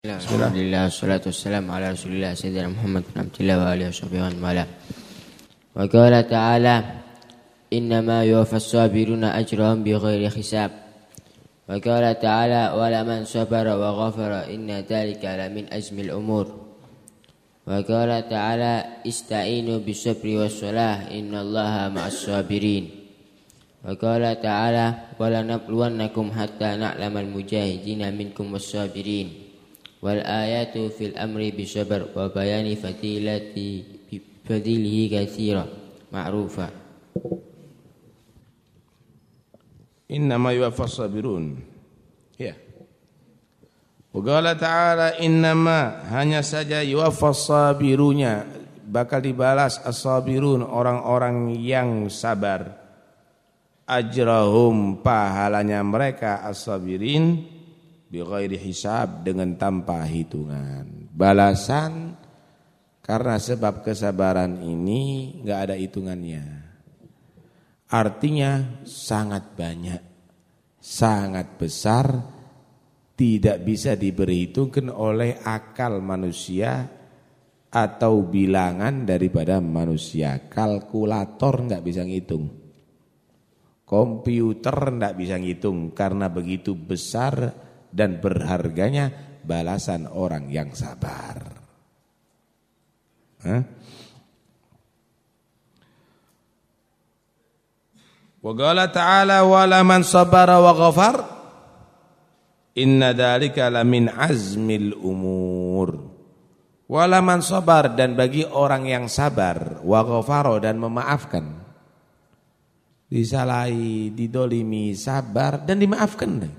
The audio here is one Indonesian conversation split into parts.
الحمد لله والصلاة والسلام على رسول الله سيدنا محمد بن عبد الله وآله وصحبه ومن والاه وقال تعالى إنما يوفى الصابرون أجرهم بغير حساب وقال تعالى ولمن صبر وغفر إن ذلك لمن أزم الأمور وقال تعالى استعينوا بالصبر والصلاة إن الله مع الصابرين وقال تعالى ولنبلونكم حتى نعلم المجاهدين منكم والصابرين wal ayatu fil amri وبيان wa bayani fadilati fadilihi katsira. Ma'rufa. Innama yuwaffas sabirun. Ya. Hanya saja yuwaffas sabirunya bakal dibalas as-sabirun orang-orang yang sabar. Ajrahum pahalanya mereka as-sabirin bighairi hisab dengan tanpa hitungan. Balasan karena sebab kesabaran ini enggak ada hitungannya. Artinya sangat banyak, sangat besar, tidak bisa diperhitungkan oleh akal manusia atau bilangan daripada manusia. Kalkulator enggak bisa ngitung. Komputer enggak bisa ngitung karena begitu besar dan berharganya balasan orang yang sabar. Wa qala ta'ala wa man sabara wa ghafar inna dzalika lamin azmil umur. Wala man sabar dan bagi orang yang sabar wa ghafara dan memaafkan. Disalahi, didolimi, sabar dan dimaafkan.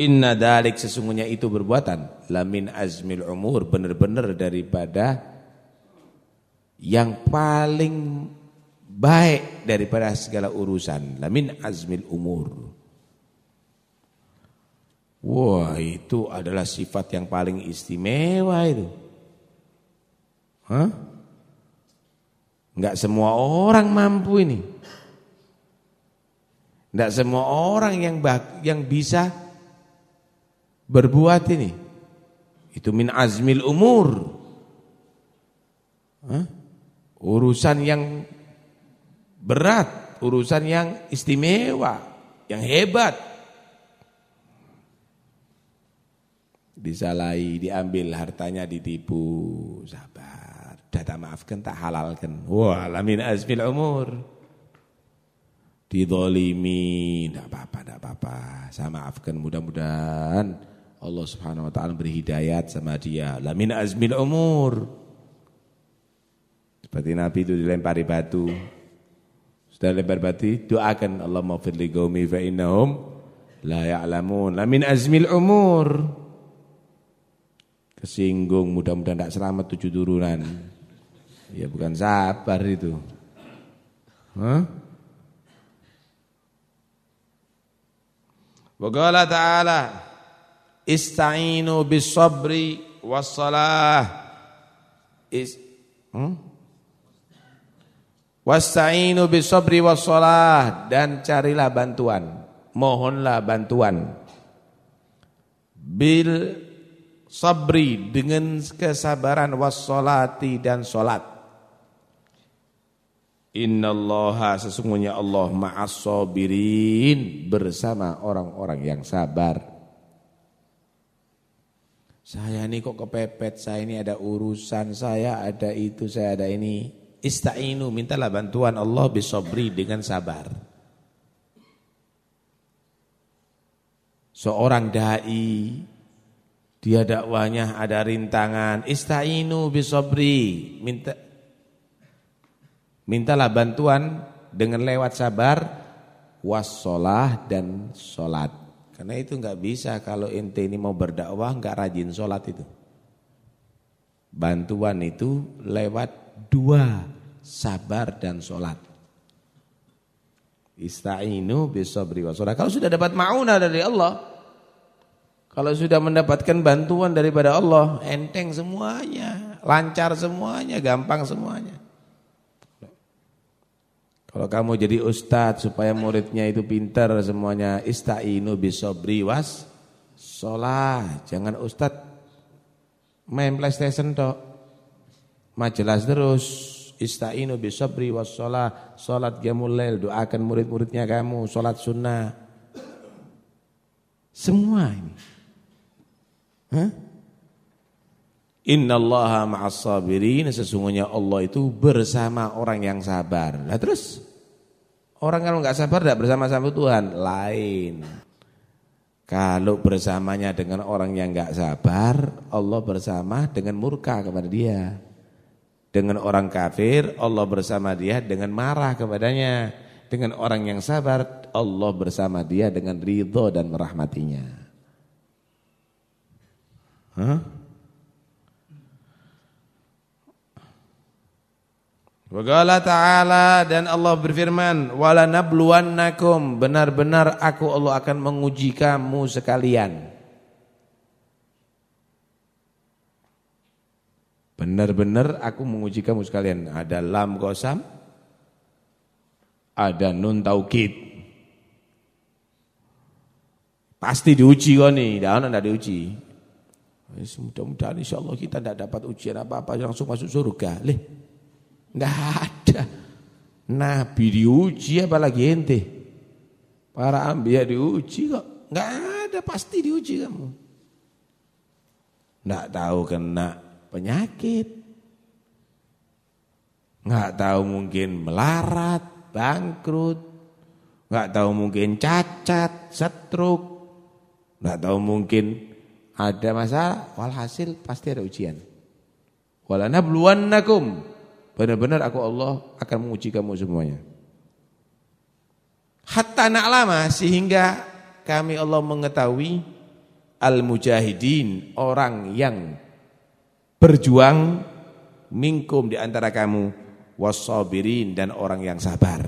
Inna dalik sesungguhnya itu berbuatan lamin azmil umur benar-benar daripada yang paling baik daripada segala urusan lamin azmil umur. Wah itu adalah sifat yang paling istimewa itu. Hah? Enggak semua orang mampu ini. Enggak semua orang yang yang bisa berbuat ini. Itu min azmil umur. Hah? Urusan yang berat, urusan yang istimewa, yang hebat. Disalahi, diambil hartanya ditipu, sabar. Data maafkan tak halalkan. Wah, lamin azmil umur. Didolimi, tidak apa-apa, tidak apa-apa. Saya maafkan mudah-mudahan Allah Subhanahu wa taala beri hidayat sama dia. La min azmil umur. Seperti Nabi itu dilempari batu. Sudah lempar batu, doakan Allah maghfir li qaumi fa innahum la ya'lamun. La min azmil umur. Kesinggung mudah-mudahan tidak selamat tujuh turunan. Ya bukan sabar itu. Hah? Qala ta'ala Ista'inu bis sabri wassalah. Is, hmm? Wasta'inu bis sabri wassalah dan carilah bantuan. Mohonlah bantuan. Bil sabri dengan kesabaran wassalati dan salat. Innallaha sesungguhnya Allah ma'as sabirin bersama orang-orang yang sabar. Saya ini kok kepepet, saya ini ada urusan, saya ada itu, saya ada ini. Ista'inu, mintalah bantuan Allah bisobri dengan sabar. Seorang da'i, dia dakwanya ada rintangan. Ista'inu bisobri, minta, mintalah bantuan dengan lewat sabar, wassolah dan sholat. Karena itu nggak bisa kalau ente ini mau berdakwah nggak rajin sholat itu. Bantuan itu lewat dua, sabar dan sholat. Ista'inu bisabri wa sholat. Kalau sudah dapat ma'unah dari Allah, kalau sudah mendapatkan bantuan daripada Allah, enteng semuanya, lancar semuanya, gampang semuanya. Kalau kamu jadi ustadz supaya muridnya itu pintar semuanya ista'inu bisobri was Sholat, jangan ustad main PlayStation tok. Majelas terus. Ista'inu bisabri was sholat. Sholat qiyamul lail, doakan murid-muridnya kamu, sholat sunnah. Semua ini. Hah? Innallaha ma'as sabirin sesungguhnya Allah itu bersama orang yang sabar. Lah terus orang kalau enggak sabar enggak bersama-sama Tuhan, lain. Kalau bersamanya dengan orang yang enggak sabar, Allah bersama dengan murka kepada dia. Dengan orang kafir, Allah bersama dia dengan marah kepadanya. Dengan orang yang sabar, Allah bersama dia dengan ridho dan merahmatinya. Hah? Waqala ta'ala dan Allah berfirman wala nabluwannakum benar-benar aku Allah akan menguji kamu sekalian. Benar-benar aku menguji kamu sekalian. Ada lam qasam, ada nun taukid. Pasti diuji kok nih, dah enggak diuji. Mudah-mudahan insyaallah kita tidak dapat ujian apa-apa langsung masuk surga. Leh, Enggak ada. Nabi diuji apalagi ente. Para ambia diuji kok. Enggak ada pasti diuji kamu. Enggak tahu kena penyakit. Enggak tahu mungkin melarat, bangkrut. Enggak tahu mungkin cacat, stroke. Enggak tahu mungkin ada masalah, walhasil pasti ada ujian. Walanabluwannakum Benar-benar aku Allah akan menguji kamu semuanya. Hatta lama sehingga kami Allah mengetahui al-mujahidin orang yang berjuang minkum di antara kamu wasabirin dan orang yang sabar.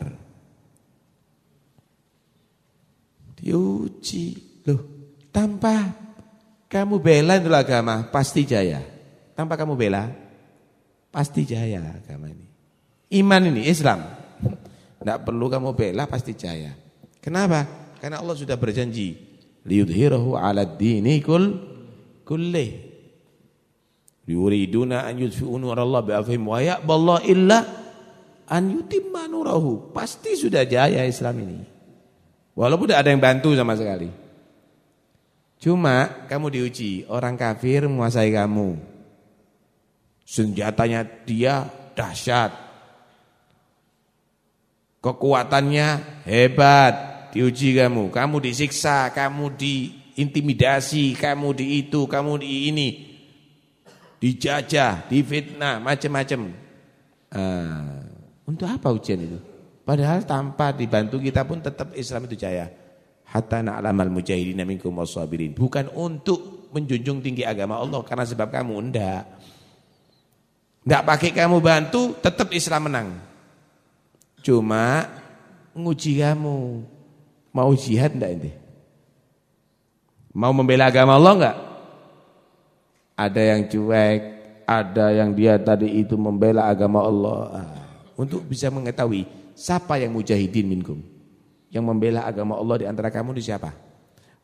Diuji loh tanpa kamu bela itu agama pasti jaya. Tanpa kamu bela pasti jaya agama ini. Iman ini Islam. Tidak perlu kamu bela pasti jaya. Kenapa? Karena Allah sudah berjanji liyudhirahu 'ala dini kul kullih. Yuriduna an yudfi'u nurallahi bi'afhim wa ya'ballahu illa an yutimma nurahu. Pasti sudah jaya Islam ini. Walaupun tidak ada yang bantu sama sekali. Cuma kamu diuji, orang kafir menguasai kamu. Senjatanya dia dahsyat. Kekuatannya hebat. Diuji kamu, kamu disiksa, kamu diintimidasi, kamu di itu, kamu di ini. Dijajah, difitnah, macam-macam. Uh, untuk apa ujian itu? Padahal tanpa dibantu kita pun tetap Islam itu jaya. Hatta na'lamal mujahidin minkum wasabirin. Bukan untuk menjunjung tinggi agama Allah karena sebab kamu enggak. Enggak pakai kamu bantu, tetap Islam menang. Cuma nguji kamu. Mau jihad enggak ini? Mau membela agama Allah enggak? Ada yang cuek, ada yang dia tadi itu membela agama Allah. Ah, untuk bisa mengetahui siapa yang mujahidin minkum. Yang membela agama Allah di antara kamu di siapa?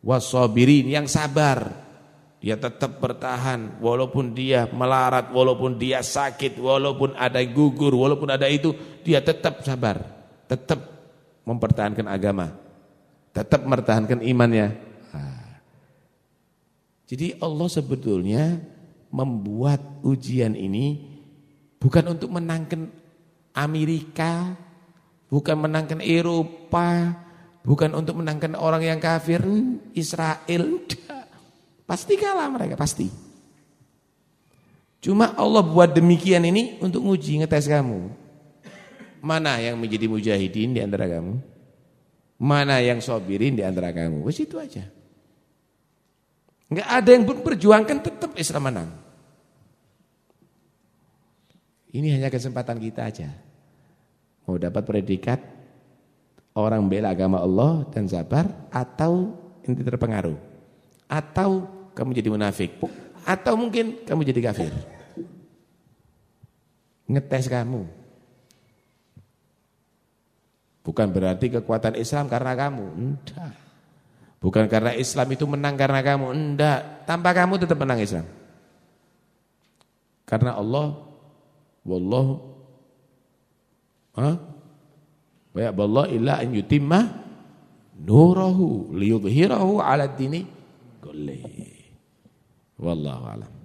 Wasabirin yang sabar dia tetap bertahan walaupun dia melarat, walaupun dia sakit, walaupun ada gugur, walaupun ada itu, dia tetap sabar, tetap mempertahankan agama, tetap mempertahankan imannya. Jadi Allah sebetulnya membuat ujian ini bukan untuk menangkan Amerika, bukan menangkan Eropa, bukan untuk menangkan orang yang kafir, Israel, Pasti kalah mereka, pasti. Cuma Allah buat demikian ini untuk nguji, ngetes kamu. Mana yang menjadi mujahidin di antara kamu? Mana yang sobirin di antara kamu? Wes itu aja. Enggak ada yang berjuangkan tetap Islam menang. Ini hanya kesempatan kita aja. Mau dapat predikat orang bela agama Allah dan sabar atau inti terpengaruh. Atau kamu jadi munafik. Atau mungkin kamu jadi kafir. Ngetes kamu. Bukan berarti kekuatan Islam karena kamu. Enggak. Bukan karena Islam itu menang karena kamu, enggak. Tanpa kamu tetap menang Islam. Karena Allah wallahu ha? Wa Allah illa an yutimma nurahu liyudhhirahu 'ala dini kulli. Wallahu a'lam.